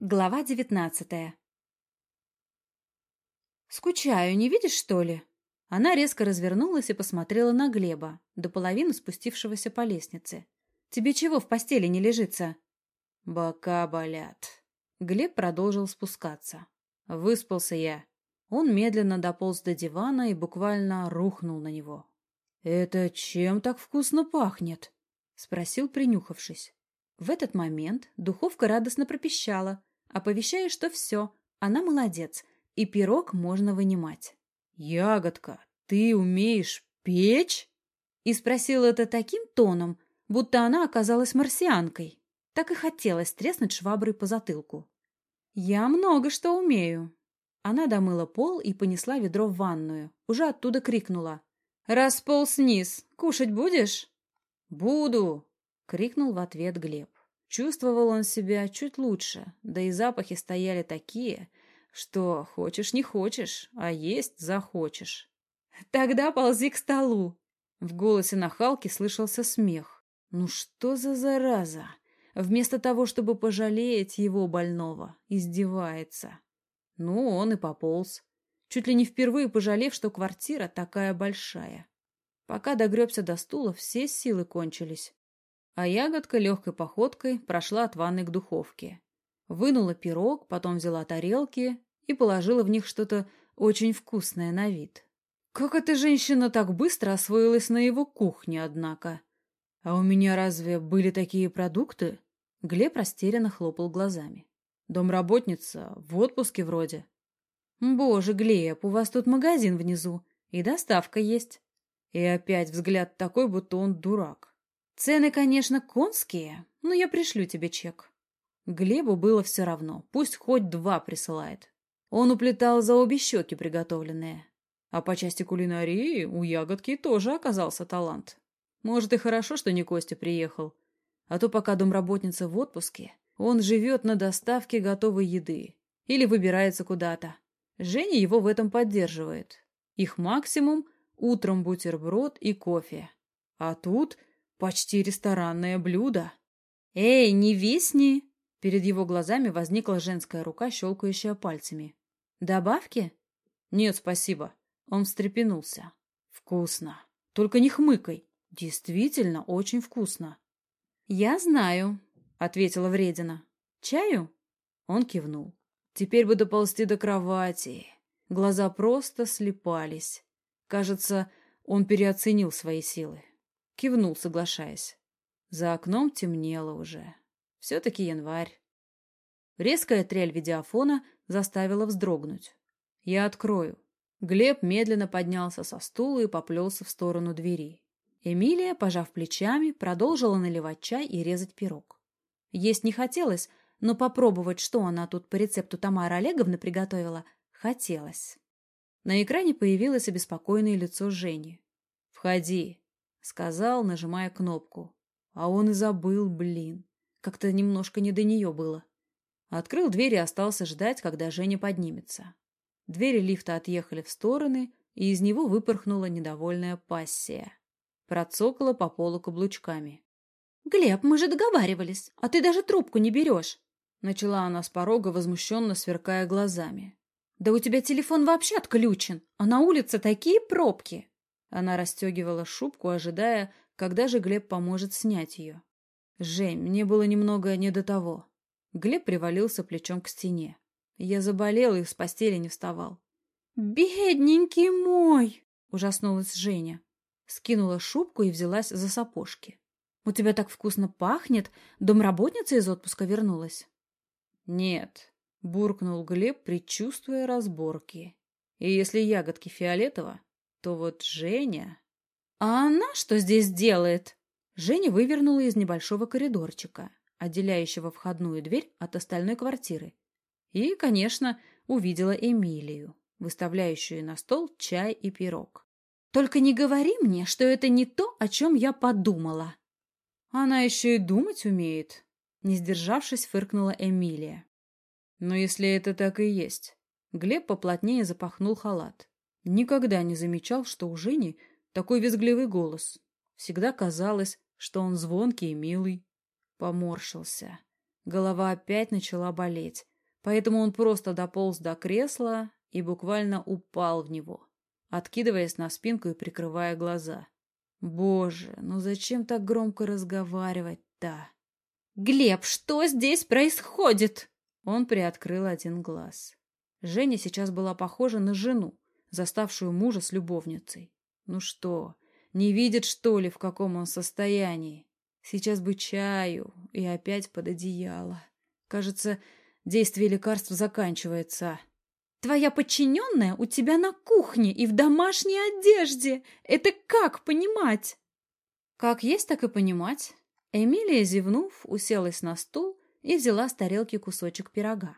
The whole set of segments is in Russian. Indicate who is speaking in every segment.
Speaker 1: Глава девятнадцатая «Скучаю, не видишь, что ли?» Она резко развернулась и посмотрела на Глеба, до половины спустившегося по лестнице. «Тебе чего в постели не лежится?»
Speaker 2: «Бока болят».
Speaker 1: Глеб продолжил спускаться.
Speaker 2: «Выспался я».
Speaker 1: Он медленно дополз до дивана и буквально рухнул на него.
Speaker 2: «Это чем так вкусно пахнет?»
Speaker 1: — спросил, принюхавшись. В этот момент духовка радостно пропищала, оповещая, что все, она молодец, и пирог можно вынимать.
Speaker 2: «Ягодка, ты умеешь печь?»
Speaker 1: И спросила это таким тоном, будто она оказалась марсианкой. Так и хотелось треснуть шваброй по затылку. «Я много что умею». Она домыла пол и понесла ведро в ванную. Уже оттуда крикнула. «Располз низ. Кушать будешь?»
Speaker 2: «Буду!» — крикнул в ответ Глеб. Чувствовал он себя чуть лучше, да и запахи стояли такие, что хочешь не хочешь, а есть захочешь.
Speaker 1: «Тогда ползи к столу!»
Speaker 2: В голосе нахалки слышался смех. «Ну что за зараза?» Вместо того, чтобы пожалеть его больного, издевается. Ну, он и пополз. Чуть ли не впервые пожалев, что квартира такая большая. Пока догребся до стула, все силы кончились. А ягодка легкой походкой прошла от ванной к духовке. Вынула пирог, потом взяла тарелки и положила в них что-то очень вкусное на вид. Как эта женщина так быстро освоилась на его кухне, однако? А у меня разве были такие продукты? Глеб растерянно хлопал глазами. Домработница, в отпуске вроде.
Speaker 1: Боже, Глеб, у вас тут магазин внизу, и доставка есть.
Speaker 2: И опять взгляд такой, будто он дурак.
Speaker 1: Цены, конечно, конские, но я пришлю тебе чек.
Speaker 2: Глебу было все равно, пусть хоть два присылает. Он уплетал за обе щеки приготовленные. А по части кулинарии у ягодки тоже оказался талант. Может, и хорошо, что не Костя приехал. А то пока домработница в отпуске, он живет на доставке готовой еды или выбирается куда-то. Женя его в этом поддерживает. Их максимум – утром бутерброд и кофе. А тут Почти ресторанное блюдо.
Speaker 1: «Эй, не висни!» Перед его глазами возникла женская рука, щелкающая пальцами. «Добавки?»
Speaker 2: «Нет, спасибо». Он встрепенулся. «Вкусно. Только не хмыкай. Действительно очень вкусно».
Speaker 1: «Я знаю», — ответила вредина. «Чаю?»
Speaker 2: Он кивнул. «Теперь бы доползти до кровати». Глаза просто слепались. Кажется, он переоценил свои силы. Кивнул, соглашаясь. За окном темнело уже. Все-таки январь. Резкая трель видеофона заставила вздрогнуть. «Я открою». Глеб медленно поднялся со стула и поплелся в сторону двери. Эмилия, пожав плечами, продолжила наливать чай и резать пирог. Есть не хотелось, но попробовать, что она тут по рецепту Тамары Олеговны приготовила, хотелось. На экране появилось обеспокоенное лицо Жени. «Входи», Сказал, нажимая кнопку. А он и забыл, блин. Как-то немножко не до нее было. Открыл дверь и остался ждать, когда Женя поднимется. Двери лифта отъехали в стороны, и из него выпорхнула недовольная пассия. Процокала по полу каблучками.
Speaker 1: «Глеб, мы же договаривались, а ты даже трубку не берешь!»
Speaker 2: Начала она с порога, возмущенно сверкая глазами.
Speaker 1: «Да у тебя телефон вообще отключен, а на улице такие пробки!»
Speaker 2: Она расстегивала шубку, ожидая, когда же Глеб поможет снять ее. «Жень, мне было немного не до того». Глеб привалился плечом к стене. Я заболел и с постели не вставал.
Speaker 1: «Бедненький мой!»
Speaker 2: — ужаснулась Женя. Скинула шубку и взялась за сапожки.
Speaker 1: «У тебя так вкусно пахнет! Домработница из отпуска вернулась?»
Speaker 2: «Нет», — буркнул Глеб, предчувствуя разборки. «И если ягодки фиолетово, то вот Женя...
Speaker 1: А она что здесь делает?
Speaker 2: Женя вывернула из небольшого коридорчика, отделяющего входную дверь от остальной квартиры. И, конечно, увидела Эмилию, выставляющую на стол чай и пирог.
Speaker 1: «Только не говори мне, что это не то, о чем я подумала!»
Speaker 2: «Она еще и думать умеет!» Не сдержавшись, фыркнула Эмилия. «Но если это так и есть...» Глеб поплотнее запахнул халат. Никогда не замечал, что у Жени такой визгливый голос. Всегда казалось, что он звонкий и милый. Поморщился. Голова опять начала болеть, поэтому он просто дополз до кресла и буквально упал в него, откидываясь на спинку и прикрывая глаза. Боже, ну зачем так громко разговаривать-то?
Speaker 1: «Глеб, что здесь происходит?»
Speaker 2: Он приоткрыл один глаз. Женя сейчас была похожа на жену, заставшую мужа с любовницей. Ну что, не видит, что ли, в каком он состоянии? Сейчас бы чаю и опять под одеяло. Кажется, действие лекарств заканчивается.
Speaker 1: Твоя подчиненная у тебя на кухне и в домашней одежде. Это как понимать?
Speaker 2: Как есть, так и понимать. Эмилия, зевнув, уселась на стул и взяла с тарелки кусочек пирога.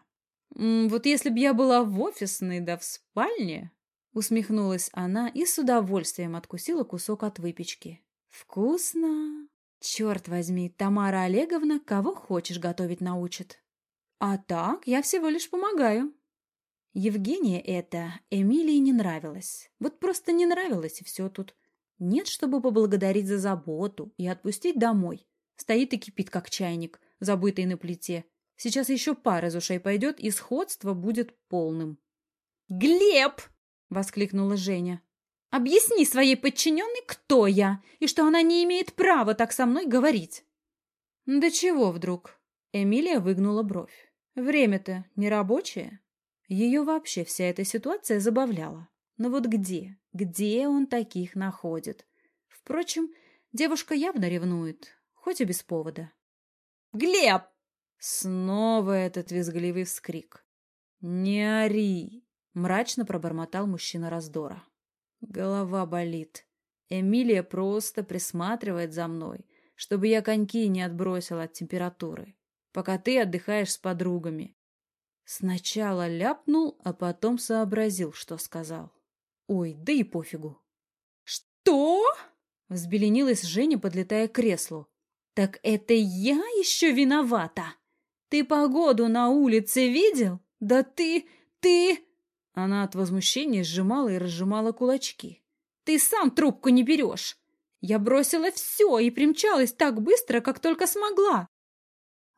Speaker 2: «Вот если б я была в офисной да в спальне...» Усмехнулась она и с удовольствием откусила кусок от выпечки. «Вкусно!» «Черт возьми, Тамара Олеговна кого хочешь готовить научит!» «А так, я всего лишь помогаю!» Евгения это Эмилии не нравилось. Вот просто не нравилось, и все тут. Нет, чтобы поблагодарить за заботу и отпустить домой. Стоит и кипит, как чайник, забытый на плите. Сейчас еще пар из ушей пойдет, и сходство будет полным.
Speaker 1: «Глеб!» — воскликнула Женя. «Объясни своей подчиненной, кто я, и что она не имеет права так со мной говорить».
Speaker 2: «Да чего вдруг?» Эмилия выгнула бровь. «Время-то не рабочее?» Ее вообще вся эта ситуация забавляла. Но вот где, где он таких находит? Впрочем, девушка явно ревнует, хоть и без повода.
Speaker 1: «Глеб!»
Speaker 2: Снова этот визгливый вскрик. «Не ори!» — мрачно пробормотал мужчина раздора. Голова болит. Эмилия просто присматривает за мной, чтобы я коньки не отбросил от температуры, пока ты отдыхаешь с подругами. Сначала ляпнул, а потом сообразил, что сказал. Ой, да и пофигу.
Speaker 1: «Что?»
Speaker 2: — взбеленилась Женя, подлетая к креслу.
Speaker 1: «Так это я еще виновата? Ты погоду на улице видел? Да ты... ты...»
Speaker 2: Она от возмущения сжимала и разжимала кулачки.
Speaker 1: «Ты сам трубку не берешь! Я бросила все и примчалась так быстро, как только смогла!»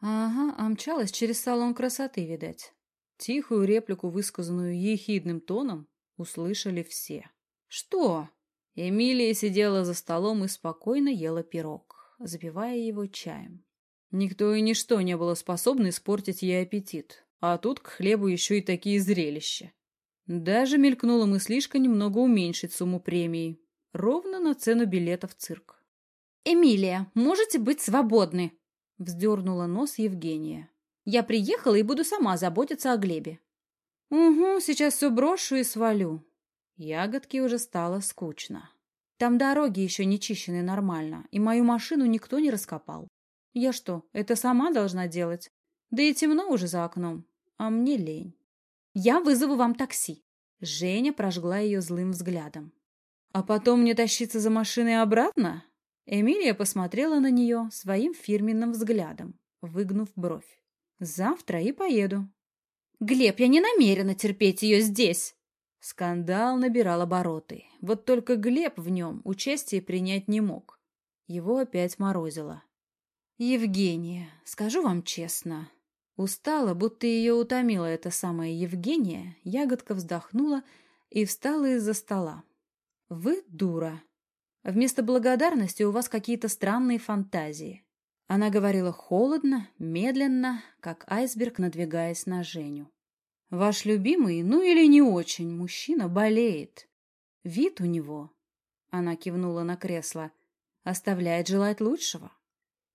Speaker 2: Ага, а мчалась через салон красоты, видать. Тихую реплику, высказанную ехидным тоном, услышали все. «Что?» Эмилия сидела за столом и спокойно ела пирог, запивая его чаем. Никто и ничто не было способно испортить ей аппетит, а тут к хлебу еще и такие зрелища. Даже мелькнула мыслишка немного уменьшить сумму премии, ровно на цену билета в цирк.
Speaker 1: «Эмилия, можете быть свободны!» — вздернула нос Евгения. Я приехала и буду сама заботиться о Глебе.
Speaker 2: Угу, сейчас все брошу и свалю. Ягодки уже стало скучно. Там дороги еще не чищены нормально, и мою машину никто не раскопал. Я что, это сама должна делать? Да и темно уже за окном, а мне лень.
Speaker 1: Я вызову вам такси.
Speaker 2: Женя прожгла ее злым взглядом. А потом мне тащиться за машиной обратно? Эмилия посмотрела на нее своим фирменным взглядом, выгнув бровь. Завтра и поеду.
Speaker 1: Глеб, я не намерена терпеть ее здесь.
Speaker 2: Скандал набирал обороты. Вот только Глеб в нем участие принять не мог. Его опять морозило. Евгения, скажу вам честно. Устала, будто ее утомила эта самая Евгения, ягодка вздохнула и встала из-за стола. Вы дура. Вместо благодарности у вас какие-то странные фантазии. Она говорила холодно, медленно, как айсберг, надвигаясь на Женю. «Ваш любимый, ну или не очень, мужчина болеет. Вид у него...» Она кивнула на кресло. «Оставляет желать лучшего».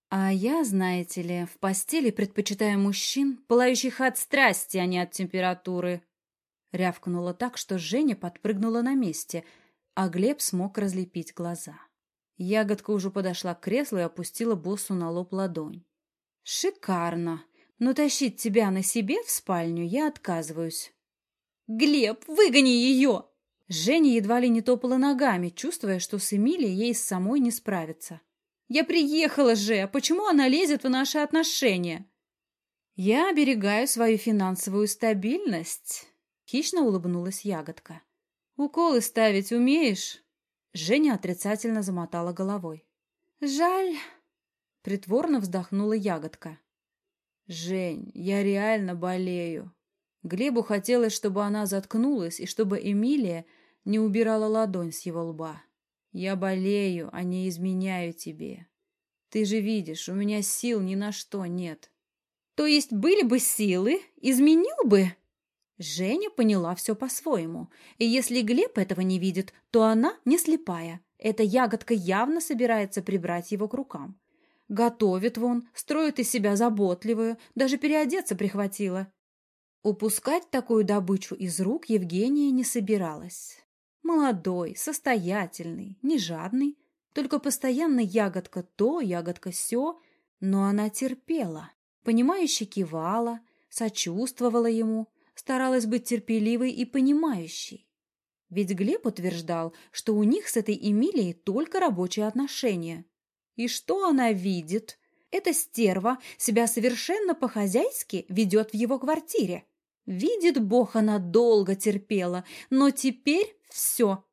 Speaker 2: «А я, знаете ли, в постели предпочитаю мужчин, пылающих от страсти, а не от температуры». Рявкнула так, что Женя подпрыгнула на месте, а Глеб смог разлепить глаза. Ягодка уже подошла к креслу и опустила боссу на лоб ладонь. «Шикарно! Но тащить тебя на себе в спальню я отказываюсь».
Speaker 1: «Глеб, выгони ее!»
Speaker 2: Женя едва ли не топала ногами, чувствуя, что с Эмилией ей самой не справиться.
Speaker 1: «Я приехала же! Почему она лезет в наши отношения?»
Speaker 2: «Я оберегаю свою финансовую стабильность», — хищно улыбнулась ягодка. «Уколы ставить умеешь?» Женя отрицательно замотала головой.
Speaker 1: «Жаль», —
Speaker 2: притворно вздохнула ягодка. «Жень, я реально болею». Глебу хотелось, чтобы она заткнулась и чтобы Эмилия не убирала ладонь с его лба. «Я болею, а не изменяю тебе. Ты же видишь, у меня сил ни на что нет».
Speaker 1: «То есть были бы силы, изменил бы?» Женя поняла все по-своему. И если Глеб этого не видит, то она не слепая. Эта ягодка явно собирается прибрать его к рукам. Готовит вон, строит из себя заботливую, даже переодеться прихватила. Упускать такую добычу из рук Евгения не собиралась. Молодой, состоятельный, не жадный, только постоянно ягодка то, ягодка сё, но она терпела, понимающе кивала, сочувствовала ему, старалась быть терпеливой и понимающей. Ведь Глеб утверждал, что у них с этой Эмилией только рабочие отношения. И что она видит? Эта стерва себя совершенно по-хозяйски ведет в его квартире. Видит Бог, она долго терпела, но теперь все.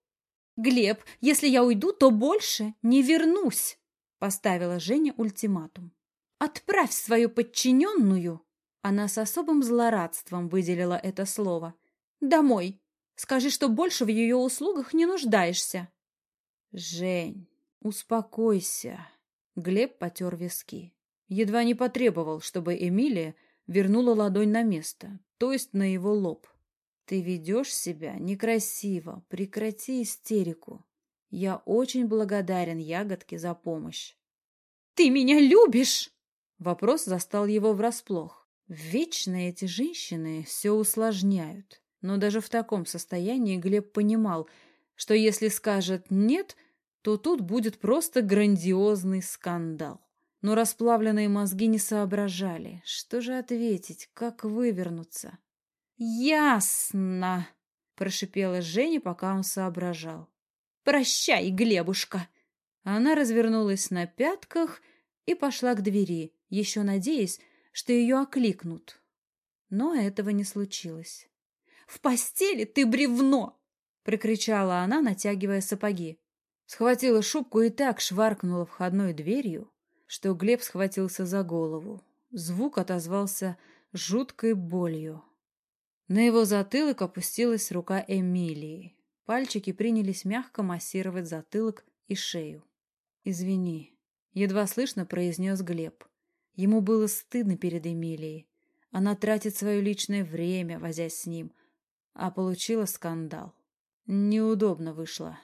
Speaker 1: «Глеб, если я уйду, то больше не вернусь», — поставила Женя ультиматум. «Отправь свою подчиненную она с особым злорадством выделила это слово. «Домой. Скажи, что больше в ее услугах не нуждаешься».
Speaker 2: «Жень, успокойся». Глеб потер виски. Едва не потребовал, чтобы Эмилия вернула ладонь на место, то есть на его лоб. «Ты ведешь себя некрасиво. Прекрати истерику. Я очень благодарен Ягодке за помощь».
Speaker 1: «Ты меня любишь?»
Speaker 2: Вопрос застал его врасплох. Вечно эти женщины все усложняют. Но даже в таком состоянии Глеб понимал, что если скажет «нет», то тут будет просто грандиозный скандал. Но расплавленные мозги не соображали. Что же ответить, как вывернуться?
Speaker 1: «Ясно!» — прошипела Женя, пока он соображал. «Прощай, Глебушка!»
Speaker 2: Она развернулась на пятках и пошла к двери, еще надеясь, что ее окликнут. Но этого не случилось.
Speaker 1: «В постели ты бревно!»
Speaker 2: — прикричала она, натягивая сапоги. Схватила шубку и так шваркнула входной дверью, что Глеб схватился за голову. Звук отозвался жуткой болью. На его затылок опустилась рука Эмилии. Пальчики принялись мягко массировать затылок и шею. «Извини», — едва слышно произнес Глеб. Ему было стыдно перед Эмилией. Она тратит свое личное время, возясь с ним, а получила скандал. Неудобно вышло.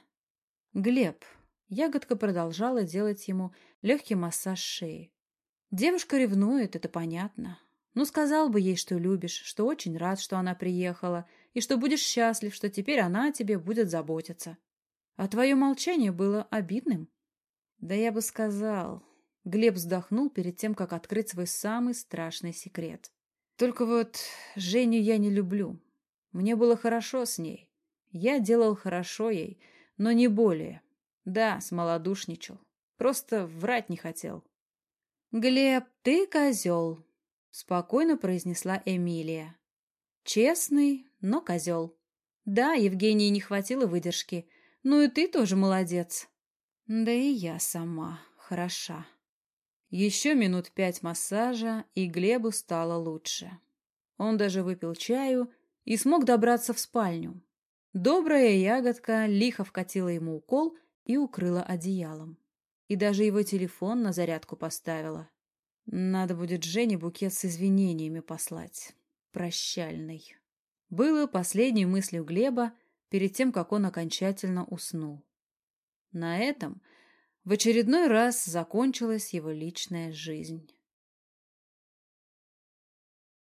Speaker 2: Глеб. Ягодка продолжала делать ему легкий массаж шеи. Девушка ревнует, это понятно. Ну, сказал бы ей, что любишь, что очень рад, что она приехала, и что будешь счастлив, что теперь она о тебе будет заботиться. А твое молчание было обидным. Да я бы сказал, Глеб вздохнул перед тем, как открыть свой самый страшный секрет. Только вот Женю я не люблю. Мне было хорошо с ней. Я делал хорошо ей, но не более. Да, смолодушничал. Просто врать не хотел.
Speaker 1: «Глеб, ты козел», — спокойно произнесла Эмилия. «Честный, но козел. Да, Евгении не хватило выдержки, ну и ты тоже молодец. Да и я сама хороша».
Speaker 2: Еще минут пять массажа, и Глебу стало лучше. Он даже выпил чаю и смог добраться в спальню. Добрая ягодка лихо вкатила ему укол и укрыла одеялом. И даже его телефон на зарядку поставила. Надо будет Жене букет с извинениями послать. Прощальный. Было последней мыслью Глеба перед тем, как он окончательно уснул. На этом в очередной раз закончилась его личная жизнь.